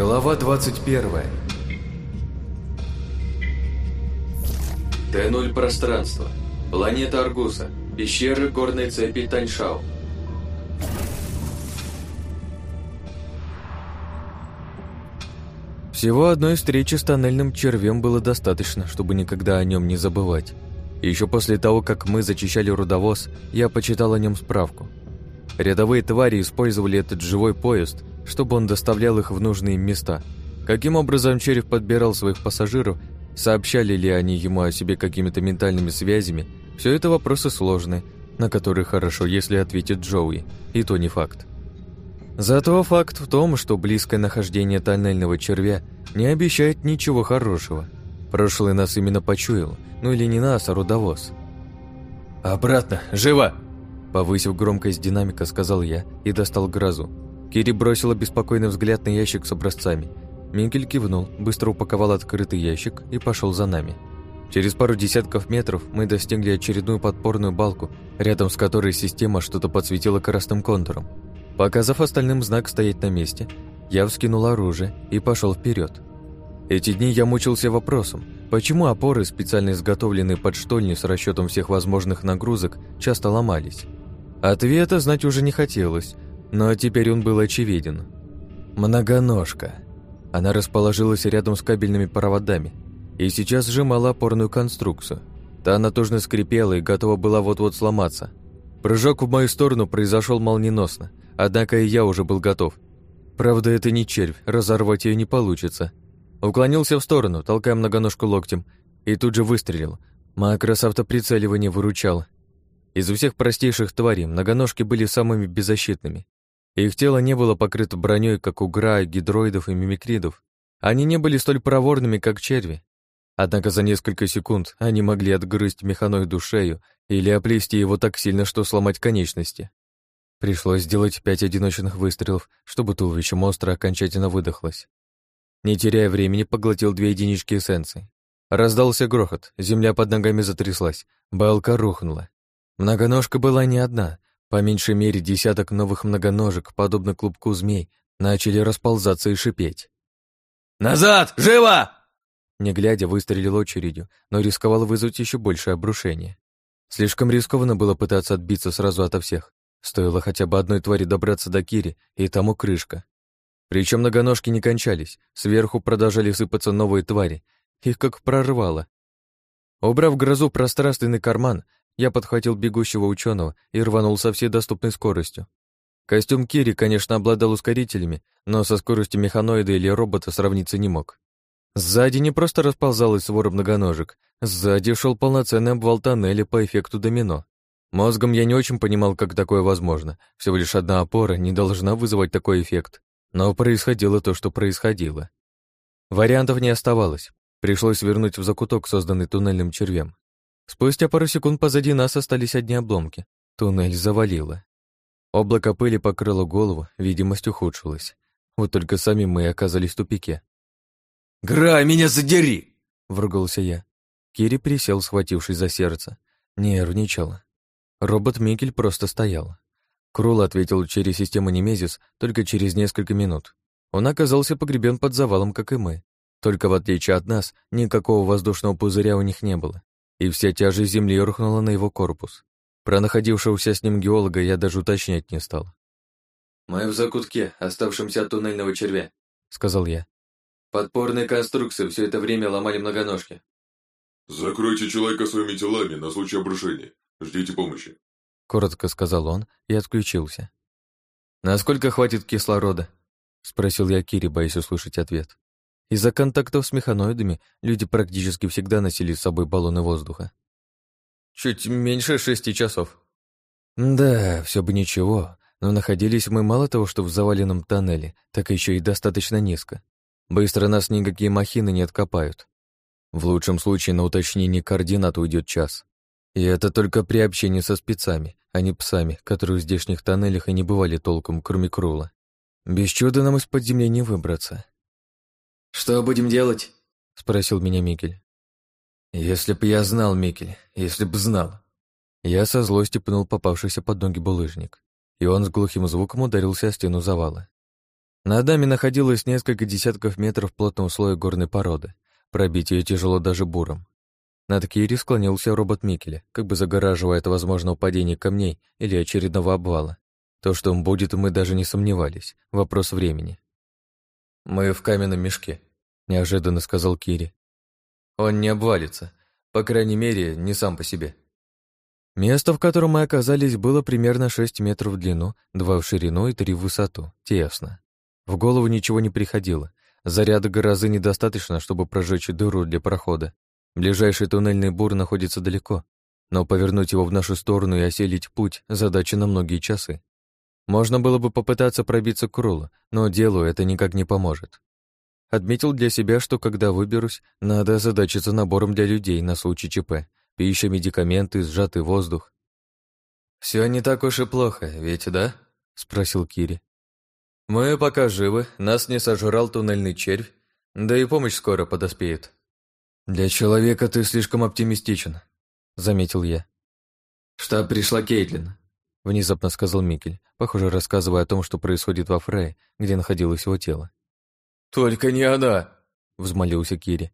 Глава 21 Т-0 пространство. Планета Аргуса. Пещеры горной цепи Таньшау. Всего одной встречи с тоннельным червем было достаточно, чтобы никогда о нем не забывать. Еще после того, как мы зачищали рудовоз, я почитал о нем справку. Рядовые твари использовали этот живой поезд, чтобы он доставлял их в нужные места. Каким образом череп подбирал своих пассажиров, сообщали ли они ему о себе какими-то ментальными связями, все это вопросы сложные, на которые хорошо, если ответит Джоуи, и то не факт. Зато факт в том, что близкое нахождение тоннельного червя не обещает ничего хорошего. Прошлый нас именно почуял, ну или не нас, а рудовоз. «Обратно! Живо!» Повысив громкость динамика, сказал я и достал грозу. Кири бросила беспокойный взгляд на ящик с образцами. Минкель кивнул, быстро упаковал открытый ящик и пошел за нами. Через пару десятков метров мы достигли очередную подпорную балку, рядом с которой система что-то подсветила красным контуром. Показав остальным знак стоять на месте, я вскинул оружие и пошел вперед. Эти дни я мучился вопросом, почему опоры, специально изготовленные под штольни с расчетом всех возможных нагрузок, часто ломались. Ответа знать уже не хотелось, но теперь он был очевиден. Многоножка. Она расположилась рядом с кабельными проводами и сейчас сжимала опорную конструкцию. Та натужно скрипела и готова была вот-вот сломаться. Прыжок в мою сторону произошел молниеносно, однако и я уже был готов. Правда, это не червь, разорвать ее не получится. Уклонился в сторону, толкая многоножку локтем, и тут же выстрелил. Макрос автоприцеливания выручал. Из всех простейших тварей многоножки были самыми беззащитными. Их тело не было покрыто броней, как у гра, гидроидов и мимикридов. Они не были столь проворными, как черви. Однако за несколько секунд они могли отгрызть механоиду шею или оплести его так сильно, что сломать конечности. Пришлось сделать пять одиночных выстрелов, чтобы туловище монстра окончательно выдохлось. Не теряя времени, поглотил две единички эссенции. Раздался грохот, земля под ногами затряслась, балка рухнула. Многоножка была не одна, по меньшей мере десяток новых многоножек, подобно клубку змей, начали расползаться и шипеть. «Назад! Живо!» Не глядя, выстрелил очередью, но рисковал вызвать еще большее обрушение. Слишком рискованно было пытаться отбиться сразу ото всех. Стоило хотя бы одной твари добраться до Кири, и тому крышка. Причем многоножки не кончались, сверху продолжали сыпаться новые твари, их как прорвало. Убрав грозу пространственный карман, я подхватил бегущего ученого и рванул со всей доступной скоростью. Костюм Кири, конечно, обладал ускорителями, но со скоростью механоида или робота сравниться не мог. Сзади не просто расползалась свора многоножек, сзади шел полноценный обвал тоннеля по эффекту домино. Мозгом я не очень понимал, как такое возможно. Всего лишь одна опора не должна вызывать такой эффект. Но происходило то, что происходило. Вариантов не оставалось. Пришлось вернуть в закуток, созданный туннельным червем. Спустя пару секунд позади нас остались одни обломки. Туннель завалило. Облако пыли покрыло голову, видимость ухудшилась. Вот только сами мы оказались в тупике. «Грай, меня задери!» — вругался я. Кири присел, схватившись за сердце. Нервничал. Робот Микель просто стоял. Крул ответил через систему Немезис только через несколько минут. Он оказался погребен под завалом, как и мы. Только в отличие от нас, никакого воздушного пузыря у них не было и вся тяжесть земли рухнула на его корпус. Про находившегося с ним геолога я даже уточнять не стал. «Мы в закутке, оставшемся от туннельного червя», — сказал я. «Подпорные конструкции все это время ломали многоножки». «Закройте человека своими телами на случай обрушения. Ждите помощи», — коротко сказал он и отключился. «Насколько хватит кислорода?» — спросил я Кири, боясь услышать ответ. Из-за контактов с механоидами люди практически всегда носили с собой баллоны воздуха. Чуть меньше шести часов. Да, все бы ничего, но находились мы мало того, что в заваленном тоннеле, так еще и достаточно низко. Быстро нас никакие махины не откопают. В лучшем случае на уточнение координат уйдет час. И это только при общении со спецами, а не псами, которые в здешних тоннелях и не бывали толком, кроме Крула. Без чуда нам из-под земли не выбраться. «Что будем делать?» — спросил меня Микель. «Если б я знал, Микель, если б знал». Я со злостью пнул попавшийся под ноги булыжник, и он с глухим звуком ударился о стену завала. Над нами находилось несколько десятков метров плотного слоя горной породы. Пробить ее тяжело даже буром. Над Кири склонился робот Микеля, как бы загораживая от возможного падения камней или очередного обвала. То, что он будет, мы даже не сомневались. Вопрос времени. «Мы в каменном мешке», — неожиданно сказал Кири. «Он не обвалится. По крайней мере, не сам по себе». Место, в котором мы оказались, было примерно 6 метров в длину, 2 в ширину и 3 в высоту. Тесно. В голову ничего не приходило. Заряда грозы недостаточно, чтобы прожечь дыру для прохода. Ближайший туннельный бур находится далеко, но повернуть его в нашу сторону и оселить путь – задача на многие часы. Можно было бы попытаться пробиться к Рулу, но делу это никак не поможет. Отметил для себя, что когда выберусь, надо озадачиться набором для людей на случай ЧП, пища, медикаменты, сжатый воздух. Все не так уж и плохо, ведь да?» — спросил Кири. «Мы пока живы, нас не сожрал туннельный червь, да и помощь скоро подоспеет». «Для человека ты слишком оптимистичен», — заметил я. «Штаб пришла Кейтлин», — внезапно сказал Микель, похоже, рассказывая о том, что происходит во Фрее, где находилось его тело. «Только не она!» — взмолился Кири.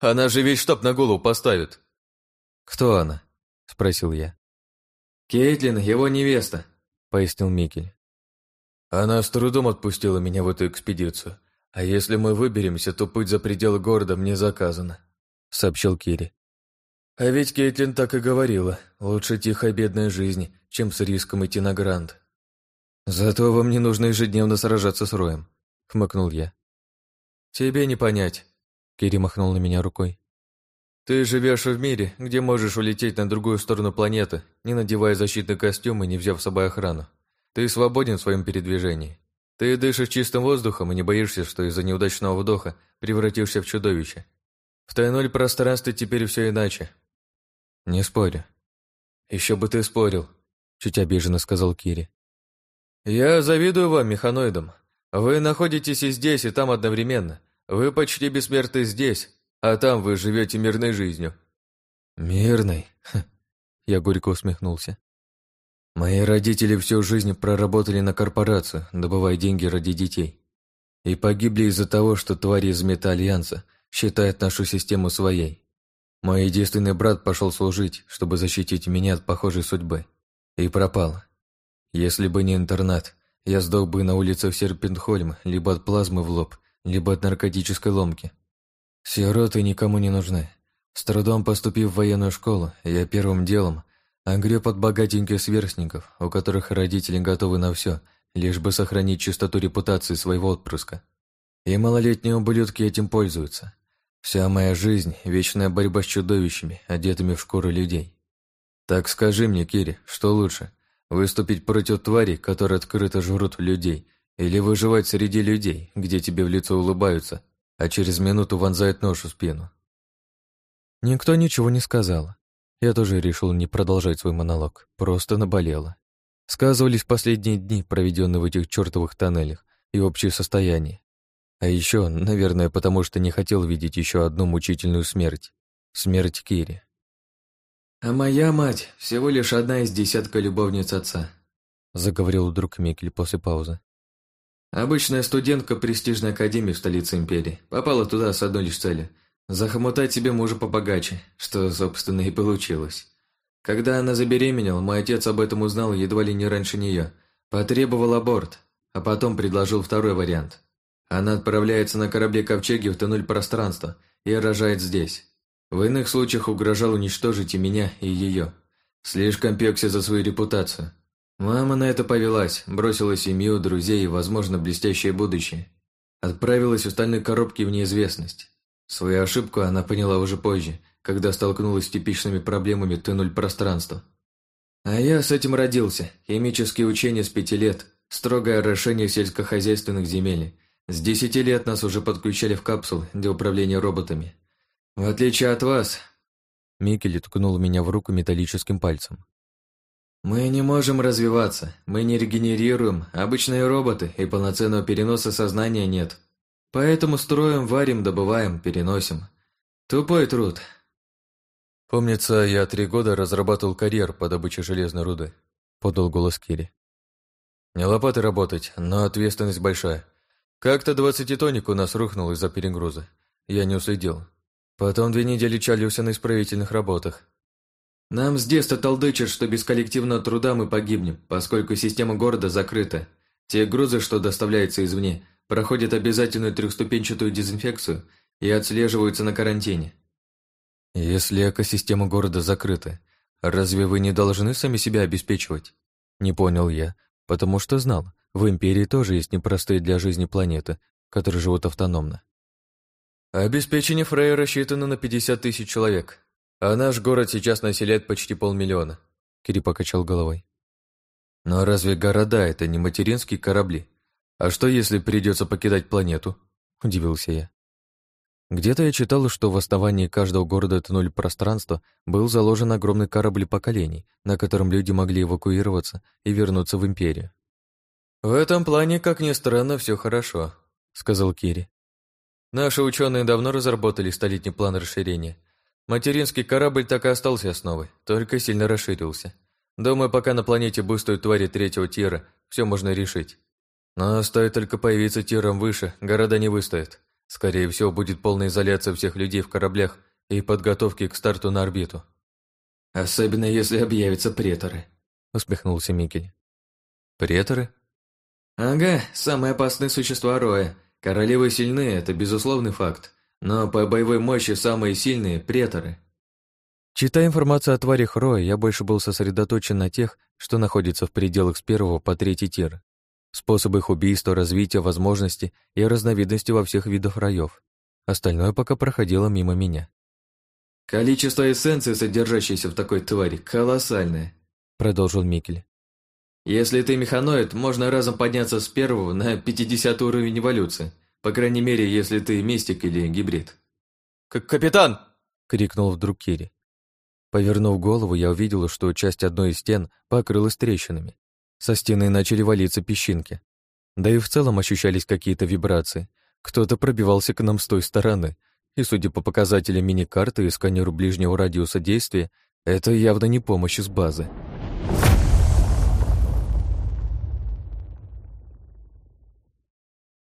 «Она же весь штаб на голову поставит!» «Кто она?» — спросил я. «Кейтлин, его невеста», — пояснил Микель. «Она с трудом отпустила меня в эту экспедицию, а если мы выберемся, то путь за пределы города мне заказан», — сообщил Кири. А ведь Кейтлин так и говорила, лучше тихая бедная жизнь, чем с риском идти на грант. Зато вам не нужно ежедневно сражаться с Роем, хмыкнул я. Тебе не понять, Кири махнул на меня рукой. Ты живешь в мире, где можешь улететь на другую сторону планеты, не надевая защитный костюм и не взяв с собой охрану. Ты свободен в своем передвижении. Ты дышишь чистым воздухом и не боишься, что из-за неудачного вдоха превратишься в чудовище. В Т-0 пространстве теперь все иначе. «Не спорю». «Еще бы ты спорил», — чуть обиженно сказал Кири. «Я завидую вам, механоидам. Вы находитесь и здесь, и там одновременно. Вы почти бессмертны здесь, а там вы живете мирной жизнью». «Мирной?» Я горько усмехнулся. «Мои родители всю жизнь проработали на корпорацию, добывая деньги ради детей. И погибли из-за того, что твари из Мета-Альянса считают нашу систему своей. Мой единственный брат пошел служить, чтобы защитить меня от похожей судьбы. И пропал. Если бы не интернат, я сдох бы на улицах Серпентхольма либо от плазмы в лоб, либо от наркотической ломки. Сироты никому не нужны. С трудом поступив в военную школу, я первым делом огреб от богатеньких сверстников, у которых родители готовы на все, лишь бы сохранить чистоту репутации своего отпрыска. И малолетние ублюдки этим пользуются. Вся моя жизнь — вечная борьба с чудовищами, одетыми в шкуру людей. Так скажи мне, Кири, что лучше, выступить против тварей, которые открыто жрут людей, или выживать среди людей, где тебе в лицо улыбаются, а через минуту вонзают нож в спину? Никто ничего не сказал. Я тоже решил не продолжать свой монолог, просто наболело. Сказывались последние дни, проведенные в этих чертовых тоннелях, и общее состояние. А еще, наверное, потому что не хотел видеть еще одну мучительную смерть. Смерть Кири. «А моя мать всего лишь одна из десятка любовниц отца», заговорил вдруг Микель после паузы. «Обычная студентка престижной академии в столице империи. Попала туда с одной лишь целью – захомутать себе мужа побогаче, что, собственно, и получилось. Когда она забеременела, мой отец об этом узнал едва ли не раньше нее. Потребовал аборт, а потом предложил второй вариант она отправляется на корабле Ковчеги в тоннель пространства и рожает здесь. В иных случаях угрожал уничтожить и меня, и ее. Слишком пекся за свою репутацию. Мама на это повелась, бросила семью, друзей и, возможно, блестящее будущее. Отправилась в стальной коробке в неизвестность. Свою ошибку она поняла уже позже, когда столкнулась с типичными проблемами Т-0 пространства. А я с этим родился. Химические учения с пяти лет, строгое орошение сельскохозяйственных земель, с десяти лет нас уже подключали в капсул для управления роботами. В отличие от вас...» Микель ткнул меня в руку металлическим пальцем. «Мы не можем развиваться, мы не регенерируем, обычные роботы, и полноценного переноса сознания нет. Поэтому строим, варим, добываем, переносим. Тупой труд». «Помнится, я три года разрабатывал карьер по добыче железной руды», — подал голос Кири. «Не лопаты работать, но ответственность большая. Как-то двадцатитонник у нас рухнул из-за перегруза. Я не уследил. Потом две недели чалился на исправительных работах. Нам с детства толдычат, что без коллективного труда мы погибнем, поскольку система города закрыта. Те грузы, что доставляются извне, проходят обязательную трехступенчатую дезинфекцию и отслеживаются на карантине. Если экосистема города закрыта, разве вы не должны сами себя обеспечивать? Не понял я, потому что знал, в Империи тоже есть непростые для жизни планеты, которые живут автономно. Обеспечение Фрея рассчитано на 50 тысяч человек, а наш город сейчас населяет почти полмиллиона. Кири покачал головой. Но разве города — это не материнские корабли? А что, если придется покидать планету? Удивился я. Где-то я читал, что в основании каждого города тоннель пространства был заложен огромный корабль поколений, на котором люди могли эвакуироваться и вернуться в Империю. «В этом плане, как ни странно, все хорошо», — сказал Кири. «Наши ученые давно разработали столетний план расширения. Материнский корабль так и остался основой, только сильно расширился. Думаю, пока на планете бустают твари третьего тира, все можно решить. Но стоит только появиться тиром выше, города не выстоят. Скорее всего, будет полная изоляция всех людей в кораблях и подготовки к старту на орбиту. «Особенно если объявятся преторы», — усмехнулся Микель. «Преторы?» Ага, самые опасные существа Роя. Королевы сильны, это безусловный факт. Но по боевой мощи самые сильные – преторы. Читая информацию о тварях Роя, я больше был сосредоточен на тех, что находятся в пределах с первого по третий тир. Способы их убийства, развития, возможности и разновидности во всех видах раев. Остальное пока проходило мимо меня. «Количество эссенции, содержащейся в такой твари, колоссальное», — продолжил Микель. Если ты механоид, можно разом подняться с первого на 50 уровень эволюции. По крайней мере, если ты мистик или гибрид. «Как капитан!» — крикнул вдруг Кири. Повернув голову, я увидел, что часть одной из стен покрылась трещинами. Со стены начали валиться песчинки. Да и в целом ощущались какие-то вибрации. Кто-то пробивался к нам с той стороны, и, судя по показателям мини-карты и сканеру ближнего радиуса действия, это явно не помощь из базы.